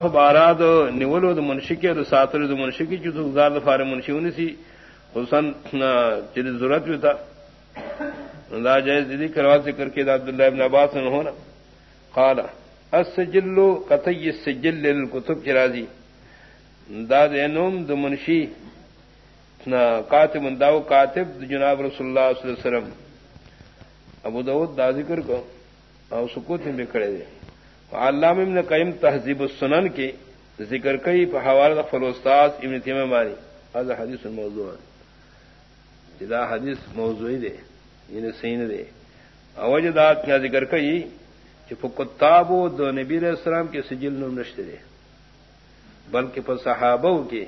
باراد نیولو د منشی کے د ساتر د منشی کی جو زاد فار منشیونی سی حسن چر ضرورت بھی تھا دا جائز دیدی کروا ذکر کے عبداللہ ابن عباس نے ہونا قال، السجل قطعی السجل للکتب چرازی دا د دینوم د منشی نا، کاتب داو کاتب د جناب رسول اللہ صلی اللہ علیہ وسلم. ابو داود دا ذکر کو او سکوت میں کھڑے دے علام ابن قیم تہذیب السنن کے ذکر کئی حوالہ فلوستاز ابن تیمہ ماری۔ هذا حدیث موضوع جدا حدیث موضوعی دے یعنی سین دے۔ اوجدات کیا ذکر کئی کہ فکتاب دو نبی علیہ السلام کے سجل نم نشتے دے۔ بلکہ پر صحابہ کے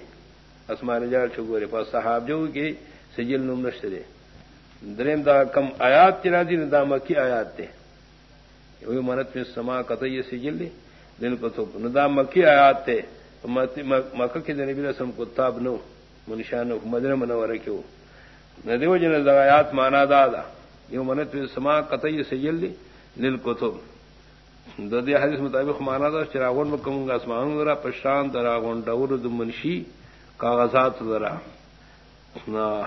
اسمان جار چھگورے پر صحاب جو کے سجل نم نشتے دے۔ دریم دا کم آیات چرا دی دا مکی آیات دے۔ منت میں سما قطعی سجل دن کو تو ندا مکی آیات تھے مکہ کے نبی رسم کو تاب نو۔ منشان مدن منور کیوں ندی و جن آیات مانا دادا یہ منت میں سما قطعی سجل دی۔ دل کو تو ددی حدیث مطابق مانا دا چراغون میں کموں گا اسمان ذرا پرشان دراغون ڈور منشی کاغذات ذرا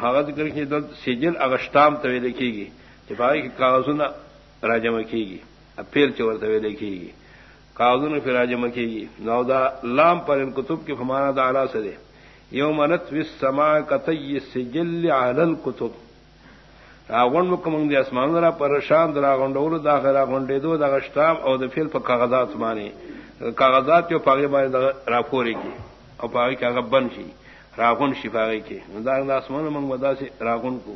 حاغت کر کے سجل اگشتام تو لکھے گی چپائی کے کاغذوں راجم کی گی اپیل چور توے دیکھے گی۔ کاغذوں پھر آج مکھے گی۔ نودا لام پر ان کتب کی فمانا دا اعلیٰ سے دے۔ یو منت وس سما کتئی سجل عالل کتب راغن مکمنگ دے اسمان را پریشان راغن ڈول دا راغن ڈے دو دا گشتام اور دا پھر کاغذات مانے کاغذات جو پاگے مانے دا راپورے کی اور پاگے کاغذ بن شي شی راغن شفاغے کے دا اسمان منگ ودا سے راغن کو